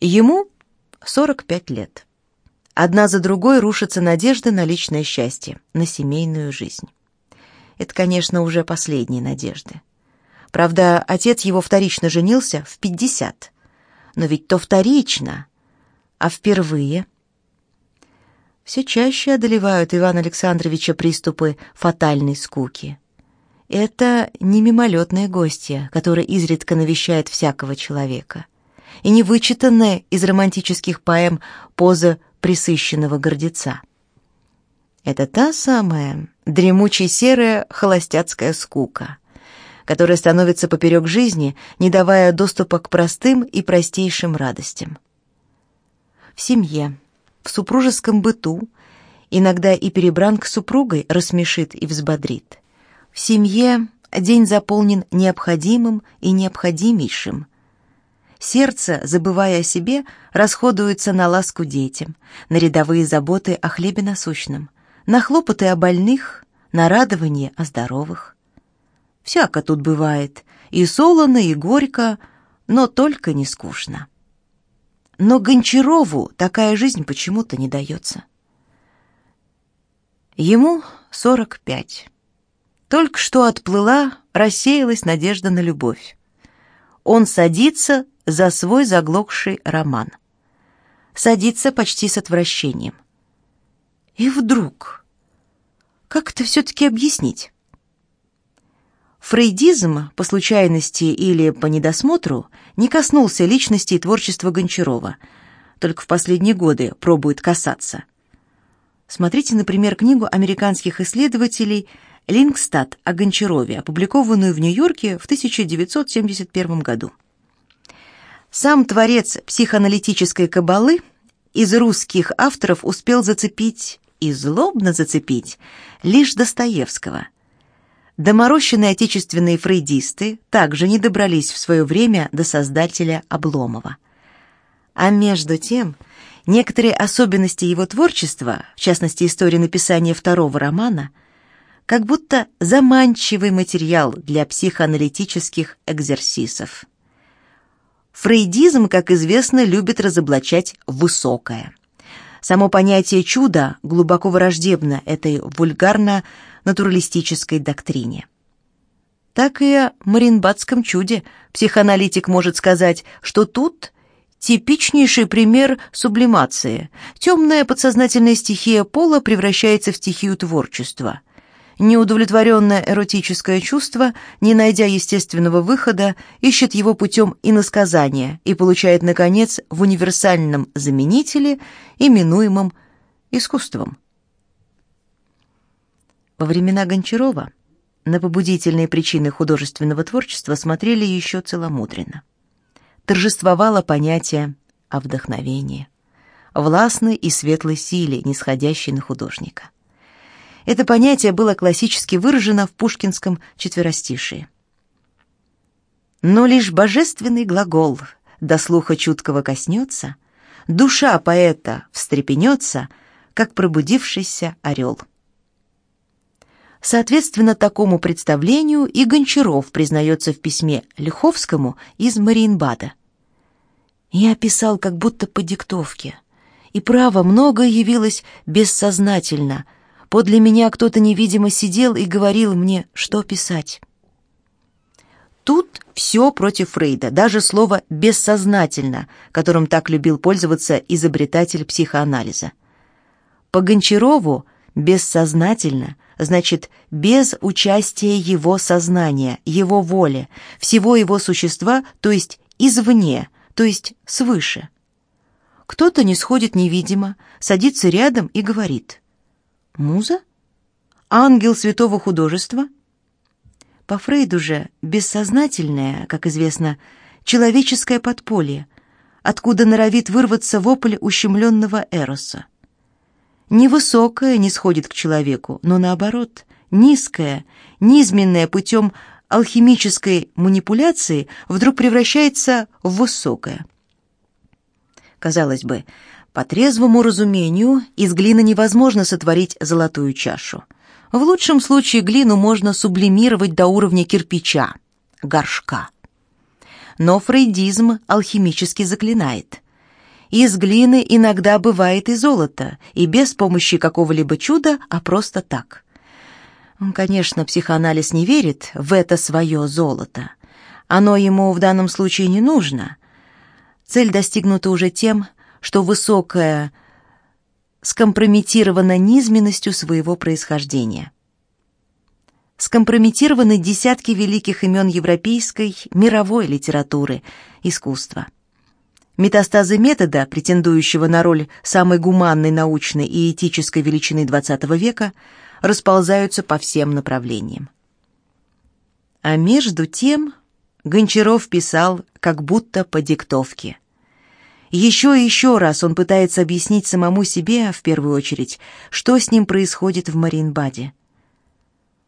Ему 45 лет. Одна за другой рушатся надежды на личное счастье, на семейную жизнь. Это, конечно, уже последние надежды. Правда, отец его вторично женился в 50. Но ведь то вторично, а впервые – все чаще одолевают Ивана Александровича приступы фатальной скуки. Это не мимолетное гостья, которое изредка навещает всякого человека, и не из романтических поэм поза присыщенного гордеца. Это та самая дремучая серая холостяцкая скука, которая становится поперек жизни, не давая доступа к простым и простейшим радостям. В семье, в супружеском быту, иногда и перебранка с супругой рассмешит и взбодрит. В семье день заполнен необходимым и необходимейшим. Сердце, забывая о себе, расходуется на ласку детям, на рядовые заботы о хлебе насущном, на хлопоты о больных, на радование о здоровых. Всяко тут бывает, и солоно, и горько, но только не скучно. Но Гончарову такая жизнь почему-то не дается. Ему сорок пять. Только что отплыла, рассеялась надежда на любовь. Он садится за свой заглохший роман. Садится почти с отвращением. И вдруг... Как это все-таки объяснить? Фрейдизм, по случайности или по недосмотру, не коснулся личности и творчества Гончарова, только в последние годы пробует касаться. Смотрите, например, книгу американских исследователей «Лингстад» о Гончарове, опубликованную в Нью-Йорке в 1971 году. Сам творец психоаналитической кабалы из русских авторов успел зацепить и злобно зацепить лишь Достоевского – Доморощенные отечественные фрейдисты также не добрались в свое время до создателя Обломова. А между тем, некоторые особенности его творчества, в частности история написания второго романа, как будто заманчивый материал для психоаналитических экзерсисов. Фрейдизм, как известно, любит разоблачать высокое. Само понятие чуда глубоко враждебно этой вульгарно натуралистической доктрине. Так и о Маринбадском чуде психоаналитик может сказать, что тут типичнейший пример сублимации. Темная подсознательная стихия пола превращается в стихию творчества. Неудовлетворенное эротическое чувство, не найдя естественного выхода, ищет его путем иносказания и получает, наконец, в универсальном заменителе, именуемом искусством. Во времена Гончарова на побудительные причины художественного творчества смотрели еще целомудренно. Торжествовало понятие о вдохновении, властной и светлой силе, нисходящей на художника. Это понятие было классически выражено в пушкинском четверостишии. Но лишь божественный глагол до слуха чуткого коснется, душа поэта встрепенется, как пробудившийся орел. Соответственно, такому представлению и Гончаров признается в письме Лиховскому из Мариенбада. «Я писал как будто по диктовке, и право многое явилось бессознательно. Подле меня кто-то невидимо сидел и говорил мне, что писать». Тут все против Фрейда, даже слово «бессознательно», которым так любил пользоваться изобретатель психоанализа. По Гончарову «бессознательно» — значит, без участия его сознания, его воли, всего его существа, то есть извне, то есть свыше. Кто-то не сходит невидимо, садится рядом и говорит. «Муза? Ангел святого художества?» По Фрейду же бессознательное, как известно, человеческое подполье, откуда норовит вырваться вопль ущемленного Эроса. Невысокое не сходит к человеку, но наоборот, низкое, низменное путем алхимической манипуляции вдруг превращается в высокое. Казалось бы, по трезвому разумению из глины невозможно сотворить золотую чашу. В лучшем случае глину можно сублимировать до уровня кирпича, горшка. Но фрейдизм алхимически заклинает – Из глины иногда бывает и золото, и без помощи какого-либо чуда, а просто так. Конечно, психоанализ не верит в это свое золото. Оно ему в данном случае не нужно. Цель достигнута уже тем, что высокая скомпрометирована низменностью своего происхождения. Скомпрометированы десятки великих имен европейской, мировой литературы, искусства. Метастазы метода, претендующего на роль самой гуманной научной и этической величины XX века, расползаются по всем направлениям. А между тем Гончаров писал как будто по диктовке – еще и еще раз он пытается объяснить самому себе, в первую очередь, что с ним происходит в Маринбаде.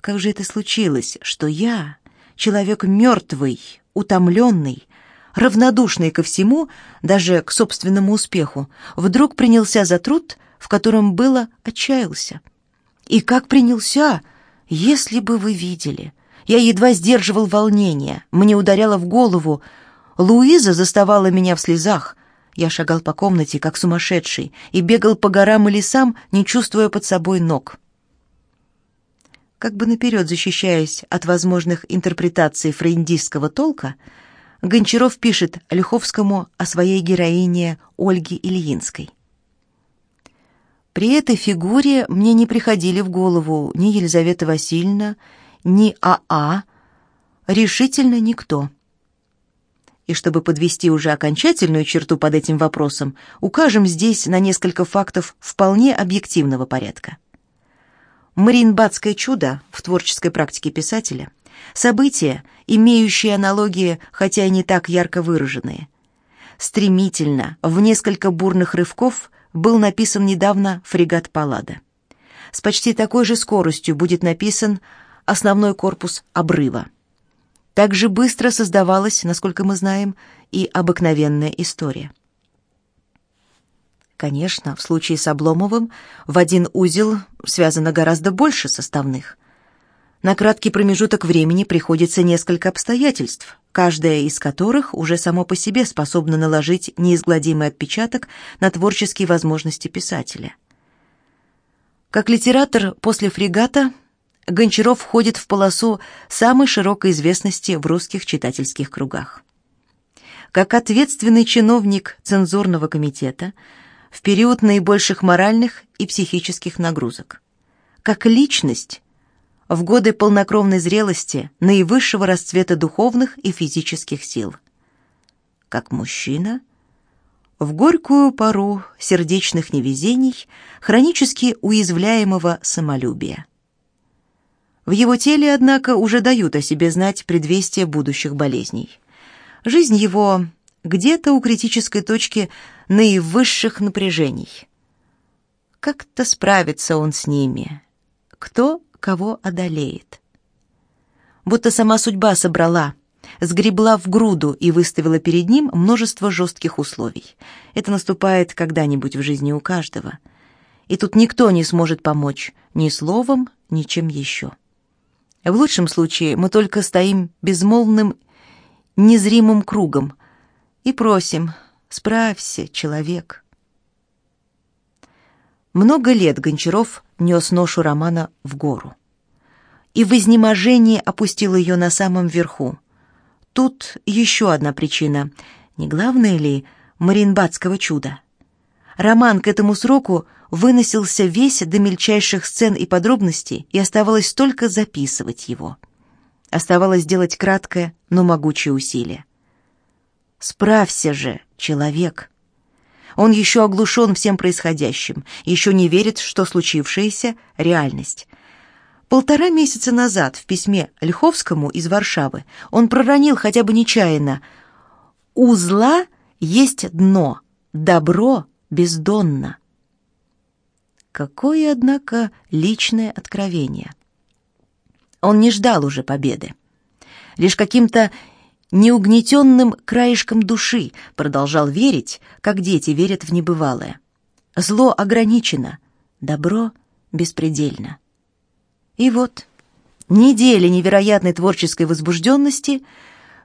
Как же это случилось, что я, человек мертвый, утомленный, равнодушный ко всему, даже к собственному успеху, вдруг принялся за труд, в котором было отчаялся? И как принялся, если бы вы видели? Я едва сдерживал волнение, мне ударяло в голову. Луиза заставала меня в слезах, я шагал по комнате, как сумасшедший, и бегал по горам и лесам, не чувствуя под собой ног. Как бы наперед защищаясь от возможных интерпретаций фрейндистского толка, Гончаров пишет Лиховскому о своей героине Ольге Ильинской. При этой фигуре мне не приходили в голову ни Елизавета Васильевна, ни АА, решительно никто. И чтобы подвести уже окончательную черту под этим вопросом, укажем здесь на несколько фактов вполне объективного порядка. Мариенбадское чудо в творческой практике писателя – событие, имеющее аналогии, хотя и не так ярко выраженные. Стремительно, в несколько бурных рывков, был написан недавно «Фрегат Паллада». С почти такой же скоростью будет написан основной корпус обрыва. Так же быстро создавалась, насколько мы знаем, и обыкновенная история. Конечно, в случае с Обломовым в один узел связано гораздо больше составных. На краткий промежуток времени приходится несколько обстоятельств, каждое из которых уже само по себе способно наложить неизгладимый отпечаток на творческие возможности писателя. Как литератор после фрегата Гончаров входит в полосу самой широкой известности в русских читательских кругах. Как ответственный чиновник цензурного комитета в период наибольших моральных и психических нагрузок. Как личность в годы полнокровной зрелости наивысшего расцвета духовных и физических сил. Как мужчина в горькую пору сердечных невезений, хронически уязвляемого самолюбия. В его теле, однако, уже дают о себе знать предвестия будущих болезней. Жизнь его где-то у критической точки наивысших напряжений. Как-то справится он с ними. Кто кого одолеет. Будто сама судьба собрала, сгребла в груду и выставила перед ним множество жестких условий. Это наступает когда-нибудь в жизни у каждого. И тут никто не сможет помочь ни словом, ни чем еще. В лучшем случае мы только стоим безмолвным, незримым кругом и просим «Справься, человек». Много лет Гончаров нес ношу романа в гору. И в изнеможении опустил ее на самом верху. Тут еще одна причина. Не главное ли Маринбадского чуда? Роман к этому сроку выносился весь до мельчайших сцен и подробностей, и оставалось только записывать его. Оставалось сделать краткое, но могучее усилие. «Справься же, человек!» Он еще оглушен всем происходящим, еще не верит, что случившееся — реальность. Полтора месяца назад в письме Лиховскому из Варшавы он проронил хотя бы нечаянно «У зла есть дно, добро бездонно». Какое, однако, личное откровение. Он не ждал уже победы. Лишь каким-то неугнетенным краешком души продолжал верить, как дети верят в небывалое. Зло ограничено, добро беспредельно. И вот, неделя невероятной творческой возбужденности,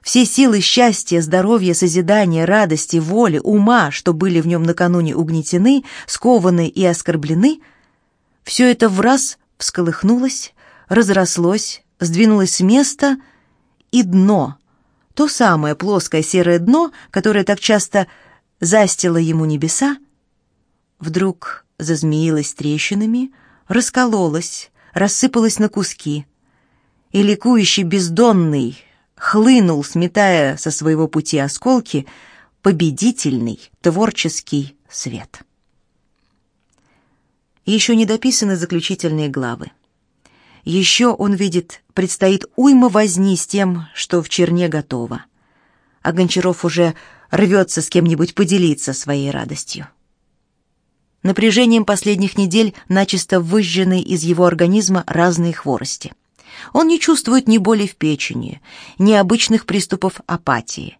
все силы счастья, здоровья, созидания, радости, воли, ума, что были в нем накануне угнетены, скованы и оскорблены, все это в раз всколыхнулось, разрослось, сдвинулось с места, и дно, то самое плоское серое дно, которое так часто застило ему небеса, вдруг зазмеилось трещинами, раскололось, рассыпалось на куски, и ликующий бездонный, хлынул, сметая со своего пути осколки, победительный творческий свет. Еще не дописаны заключительные главы. Еще он видит, предстоит уйма возни с тем, что в черне готово. А Гончаров уже рвется с кем-нибудь поделиться своей радостью. Напряжением последних недель начисто выжжены из его организма разные хворости – он не чувствует ни боли в печени, ни обычных приступов апатии.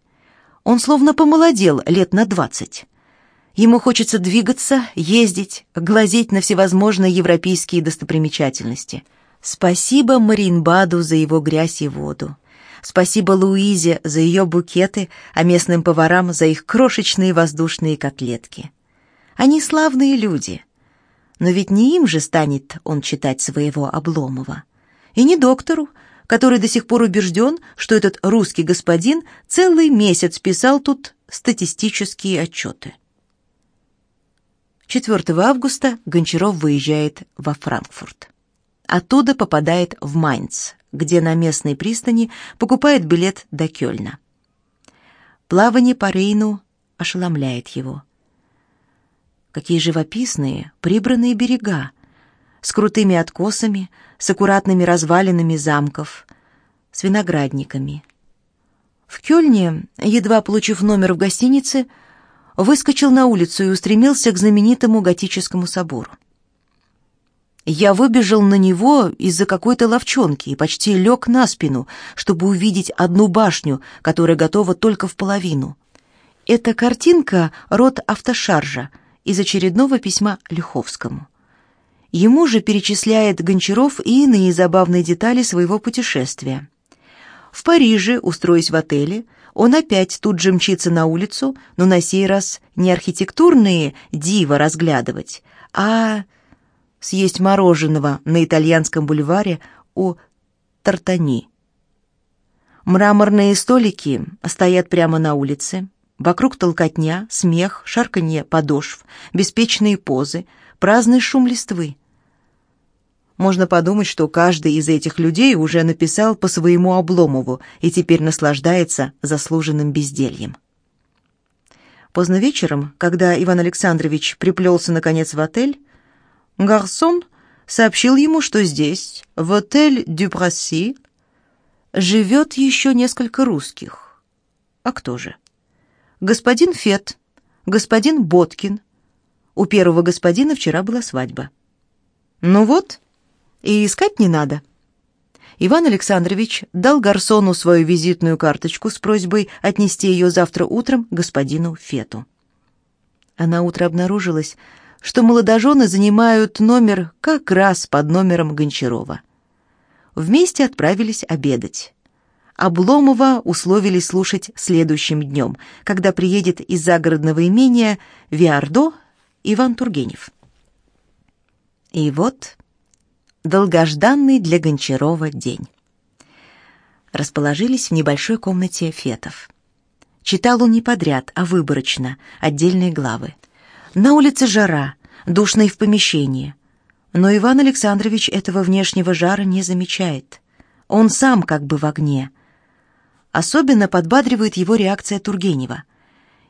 Он словно помолодел лет на двадцать. Ему хочется двигаться, ездить, глазеть на всевозможные европейские достопримечательности. Спасибо Маринбаду за его грязь и воду. Спасибо Луизе за ее букеты, а местным поварам за их крошечные воздушные котлетки. Они славные люди. Но ведь не им же станет он читать своего Обломова и не доктору, который до сих пор убежден, что этот русский господин целый месяц писал тут статистические отчеты. 4 августа Гончаров выезжает во Франкфурт. Оттуда попадает в Майнц, где на местной пристани покупает билет до Кёльна. Плавание по Рейну ошеломляет его. Какие живописные, прибранные берега, с крутыми откосами, с аккуратными развалинами замков, с виноградниками. В Кёльне, едва получив номер в гостинице, выскочил на улицу и устремился к знаменитому готическому собору. Я выбежал на него из-за какой-то ловчонки и почти лег на спину, чтобы увидеть одну башню, которая готова только в половину. Эта картинка — род автошаржа из очередного письма Лиховскому. Ему же перечисляет Гончаров и иные забавные детали своего путешествия. В Париже, устроясь в отеле, он опять тут же мчится на улицу, но на сей раз не архитектурные дива разглядывать, а съесть мороженого на итальянском бульваре у Тартани. Мраморные столики стоят прямо на улице. Вокруг толкотня, смех, шарканье подошв, беспечные позы, праздный шум листвы. Можно подумать, что каждый из этих людей уже написал по своему Обломову и теперь наслаждается заслуженным бездельем. Поздно вечером, когда Иван Александрович приплелся наконец в отель, гарсон сообщил ему, что здесь, в отель Дюбрасси, живет еще несколько русских. А кто же? Господин Фет, господин Боткин. У первого господина вчера была свадьба. Ну вот, и искать не надо. Иван Александрович дал гарсону свою визитную карточку с просьбой отнести ее завтра утром господину Фету. А на утро обнаружилось, что молодожены занимают номер как раз под номером Гончарова. Вместе отправились обедать. Обломова условили слушать следующим днем, когда приедет из загородного имения Виардо Иван Тургенев. И вот Долгожданный для Гончарова день. Расположились в небольшой комнате Фетов. Читал он не подряд, а выборочно, отдельные главы. На улице жара, душно и в помещении. Но Иван Александрович этого внешнего жара не замечает. Он сам как бы в огне. Особенно подбадривает его реакция Тургенева.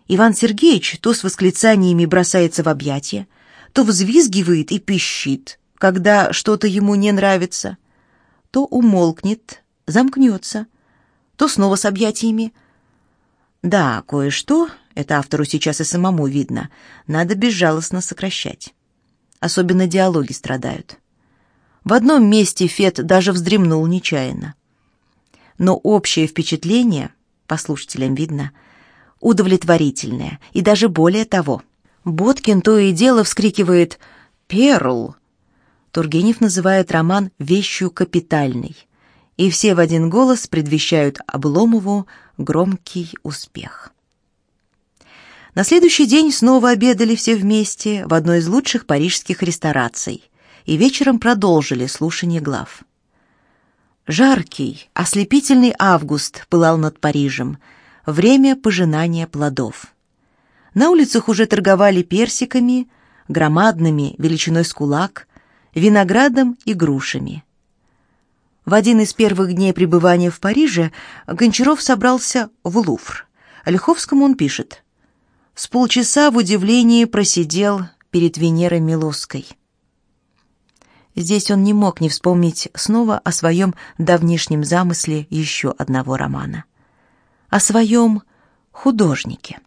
Иван Сергеевич то с восклицаниями бросается в объятия, то взвизгивает и пищит, когда что-то ему не нравится, то умолкнет, замкнется, то снова с объятиями. Да, кое-что, это автору сейчас и самому видно, надо безжалостно сокращать. Особенно диалоги страдают. В одном месте Фет даже вздремнул нечаянно. Но общее впечатление, по слушателям видно, удовлетворительное, и даже более того. Боткин то и дело вскрикивает «Перл!» Тургенев называет роман «вещью капитальной». и все в один голос предвещают Обломову громкий успех. На следующий день снова обедали все вместе в одной из лучших парижских рестораций и вечером продолжили слушание глав. Жаркий, ослепительный август пылал над Парижем, время пожинания плодов. На улицах уже торговали персиками, громадными, величиной с кулак, виноградом и грушами. В один из первых дней пребывания в Париже Гончаров собрался в Лувр. Ольховскому он пишет. «С полчаса в удивлении просидел перед Венерой Милосской». Здесь он не мог не вспомнить снова о своем давнишнем замысле еще одного романа. О своем художнике.